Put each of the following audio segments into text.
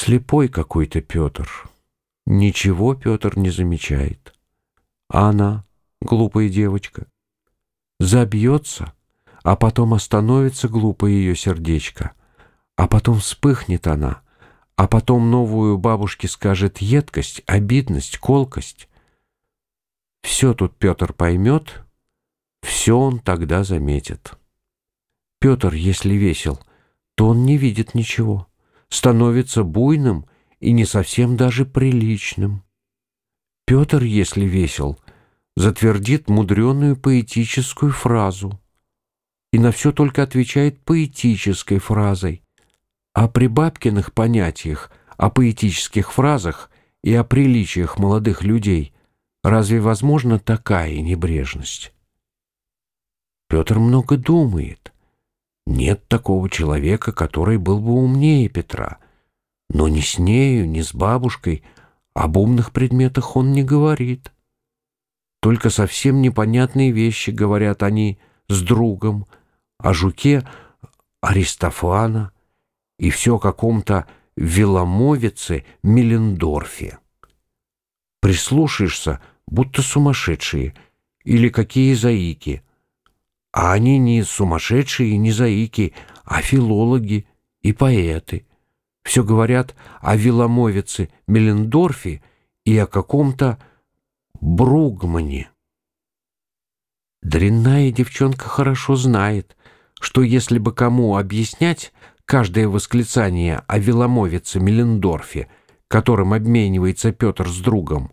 Слепой какой-то Петр. Ничего Петр не замечает. А она, глупая девочка, забьется, а потом остановится глупое ее сердечко, а потом вспыхнет она, а потом новую бабушке скажет едкость, обидность, колкость. Все тут Петр поймет, все он тогда заметит. Петр, если весел, то он не видит ничего, становится буйным и не совсем даже приличным. Петр, если весел, затвердит мудреную поэтическую фразу и на все только отвечает поэтической фразой, а при бабкиных понятиях о поэтических фразах и о приличиях молодых людей разве возможна такая небрежность? Петр много думает. Нет такого человека, который был бы умнее Петра — но ни с нею, ни с бабушкой об умных предметах он не говорит. Только совсем непонятные вещи говорят они с другом, о жуке Аристофана и все о каком-то веломовице Мелендорфе. Прислушаешься, будто сумасшедшие или какие заики. А они не сумасшедшие и не заики, а филологи и поэты все говорят о Виломовице Мелендорфе и о каком-то Бругмане. Дрянная девчонка хорошо знает, что если бы кому объяснять каждое восклицание о Виломовице Мелендорфе, которым обменивается Петр с другом,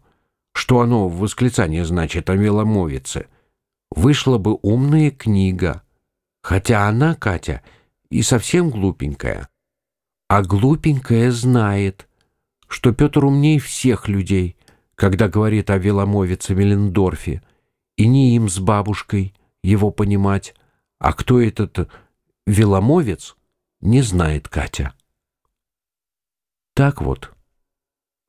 что оно в восклицании значит о Виломовице, вышла бы умная книга, хотя она, Катя, и совсем глупенькая. А глупенькая знает, что Петр умней всех людей, когда говорит о Веломовице Мелендорфе, и не им с бабушкой его понимать, а кто этот Веломовец, не знает Катя. Так вот,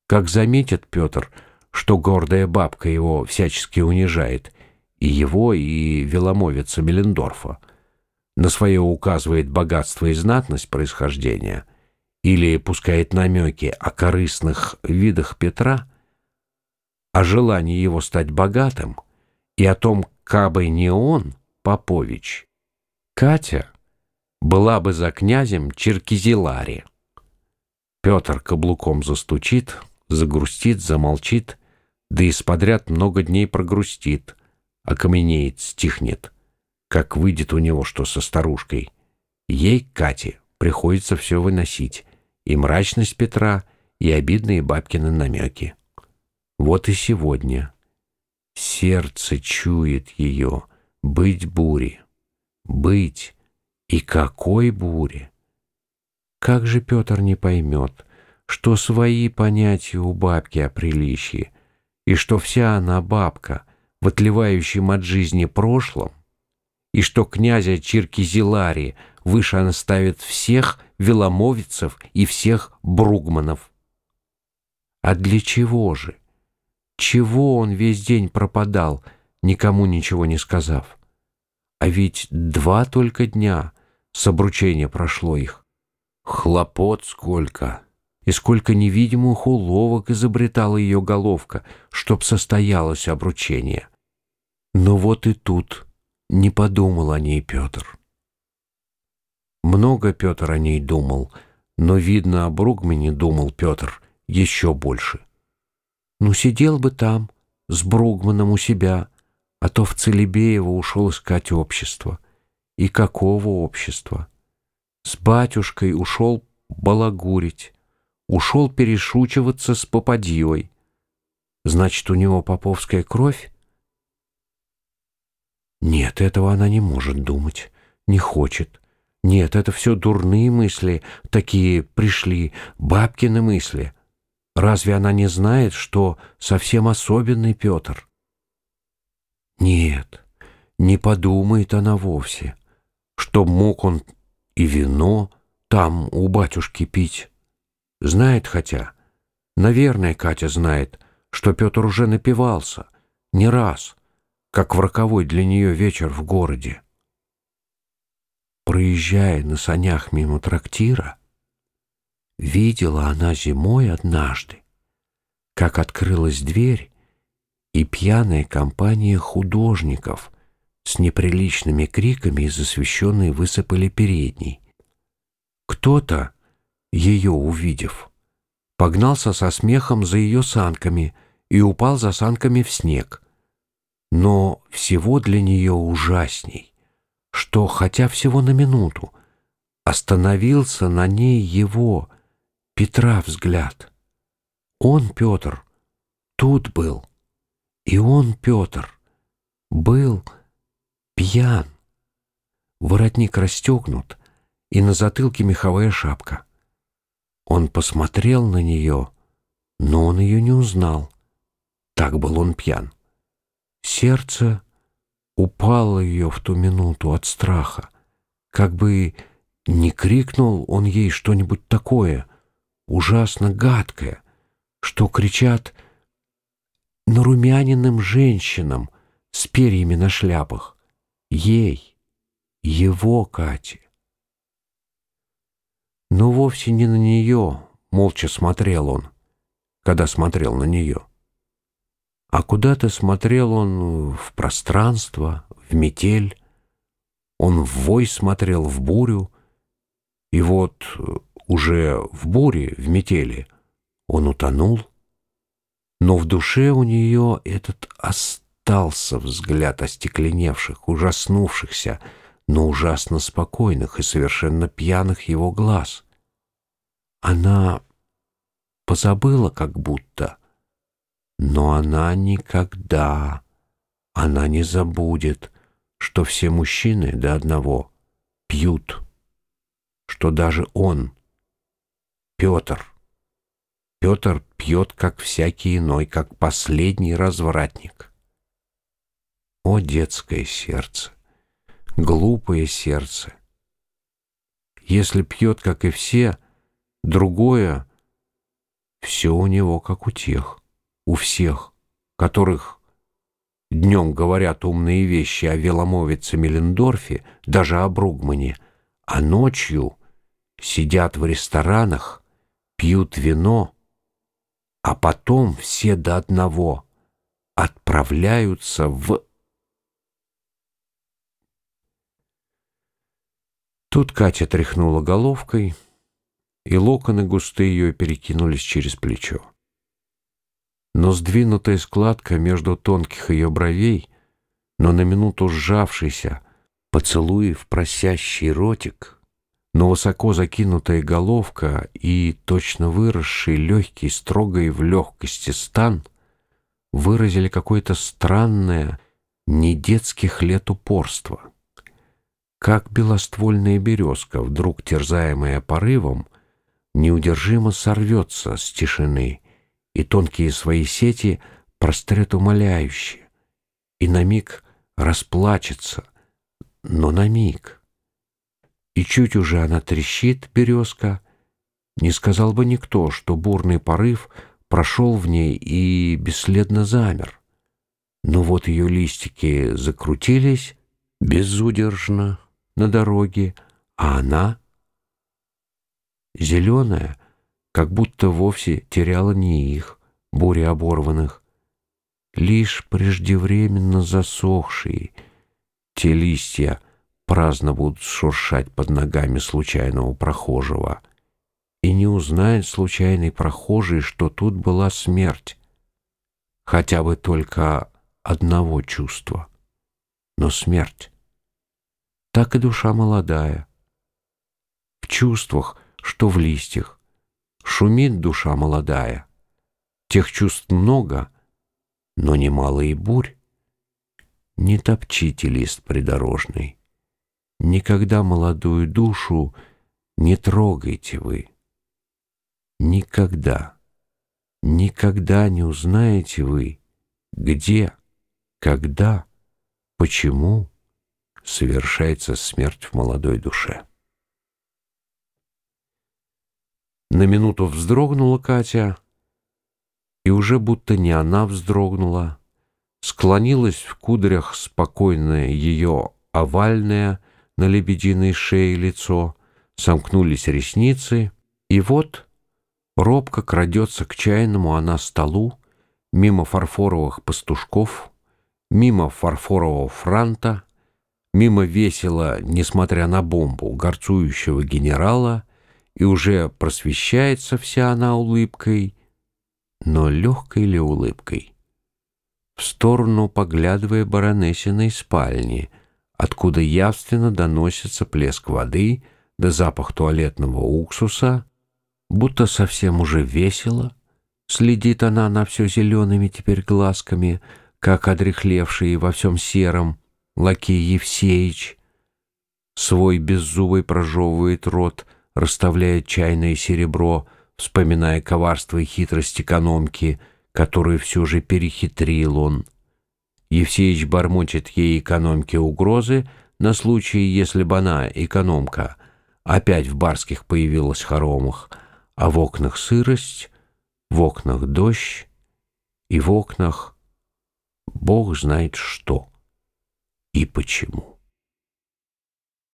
как заметит Петр, что гордая бабка его всячески унижает, и его, и Веломовица Мелендорфа, на свое указывает богатство и знатность происхождения — или пускает намеки о корыстных видах Петра, о желании его стать богатым и о том, кабы не он, Попович, Катя была бы за князем Черкизилари. Петр каблуком застучит, загрустит, замолчит, да и сподряд много дней прогрустит, окаменеет, стихнет, как выйдет у него что со старушкой. Ей, Кате, приходится все выносить, и мрачность Петра, и обидные бабкины намеки. Вот и сегодня. Сердце чует ее, быть бури. Быть, и какой бури! Как же Петр не поймет, что свои понятия у бабки о приличии, и что вся она бабка, в отливающем от жизни прошлом, и что князя Чиркизилари выше она ставит всех веломовицев и всех бругманов. А для чего же? Чего он весь день пропадал, никому ничего не сказав? А ведь два только дня с обручения прошло их. Хлопот сколько! И сколько невидимых уловок изобретала ее головка, чтоб состоялось обручение. Но вот и тут не подумал о ней Петр. Много Петр о ней думал, но, видно, о Бругмане думал Петр еще больше. Ну, сидел бы там, с Бругманом у себя, а то в Целебеево ушел искать общество. И какого общества? С батюшкой ушел балагурить, ушел перешучиваться с попадьей. Значит, у него поповская кровь? Нет, этого она не может думать, не хочет. Нет, это все дурные мысли, такие пришли, бабкины мысли. Разве она не знает, что совсем особенный Петр? Нет, не подумает она вовсе, что мог он и вино там у батюшки пить. Знает хотя, наверное, Катя знает, что Петр уже напивался, не раз, как в роковой для нее вечер в городе проезжая на санях мимо трактира, Видела она зимой однажды, как открылась дверь, и пьяная компания художников с неприличными криками из освещенной высыпали передней. Кто-то, ее увидев, погнался со смехом за ее санками и упал за санками в снег. Но всего для нее ужасней, что, хотя всего на минуту, остановился на ней его, Петра, взгляд. Он, Петр, тут был, и он, Петр, был пьян. Воротник расстегнут, и на затылке меховая шапка. Он посмотрел на нее, но он ее не узнал. Так был он пьян. Сердце упало ее в ту минуту от страха. Как бы не крикнул он ей что-нибудь такое, ужасно гадкое, что кричат нарумяненным женщинам с перьями на шляпах. Ей, его Кате но вовсе не на нее молча смотрел он, когда смотрел на нее. А куда-то смотрел он в пространство, в метель, он в вой смотрел, в бурю, и вот уже в буре, в метели, он утонул, но в душе у нее этот остался взгляд остекленевших, ужаснувшихся, но ужасно спокойных и совершенно пьяных его глаз. Она позабыла как будто, но она никогда, она не забудет, что все мужчины до одного пьют, что даже он, Петр, Петр пьет, как всякий иной, как последний развратник. О, детское сердце! глупое сердце. Если пьет, как и все, другое, все у него, как у тех, у всех, которых днем говорят умные вещи о веломовице Мелендорфе, даже о Бругмане, а ночью сидят в ресторанах, пьют вино, а потом все до одного отправляются в Тут Катя тряхнула головкой, и локоны густые ее перекинулись через плечо. Но сдвинутая складка между тонких ее бровей, но на минуту сжавшийся, поцелуев просящий ротик, но высоко закинутая головка и точно выросший легкий, строгой в легкости стан выразили какое-то странное, не детских лет упорство — как белоствольная березка, вдруг терзаемая порывом, неудержимо сорвется с тишины, и тонкие свои сети прострет умоляюще, и на миг расплачется, но на миг. И чуть уже она трещит, березка, не сказал бы никто, что бурный порыв прошел в ней и бесследно замер. Но вот ее листики закрутились безудержно, на дороге, а она, зеленая, как будто вовсе теряла не их, буря оборванных, лишь преждевременно засохшие, те листья праздно будут шуршать под ногами случайного прохожего. И не узнает случайный прохожий, что тут была смерть, хотя бы только одного чувства, но смерть. Так и душа молодая. В чувствах, что в листьях, шумит душа молодая. Тех чувств много, но немало и бурь. Не топчите лист придорожный, никогда молодую душу не трогайте вы. Никогда, никогда не узнаете вы, где, когда, почему, совершается смерть в молодой душе. На минуту вздрогнула Катя, и уже будто не она вздрогнула, склонилась в кудрях спокойное ее овальное на лебединой шее лицо, сомкнулись ресницы, и вот Робко крадется к чайному она столу, мимо фарфоровых пастушков, мимо фарфорового франта, мимо весело, несмотря на бомбу, горцующего генерала, и уже просвещается вся она улыбкой, но легкой ли улыбкой? В сторону поглядывая баронессиной спальни, откуда явственно доносится плеск воды да запах туалетного уксуса, будто совсем уже весело, следит она на все зелеными теперь глазками, как одрехлевший во всем сером лакей Евсеич. Свой беззубый прожевывает рот, расставляя чайное серебро, вспоминая коварство и хитрость экономки, которую все же перехитрил он. Евсеич бормочет ей экономке угрозы на случай, если бы она, экономка, опять в барских появилась хоромах, а в окнах сырость, в окнах дождь и в окнах Бог знает что и почему.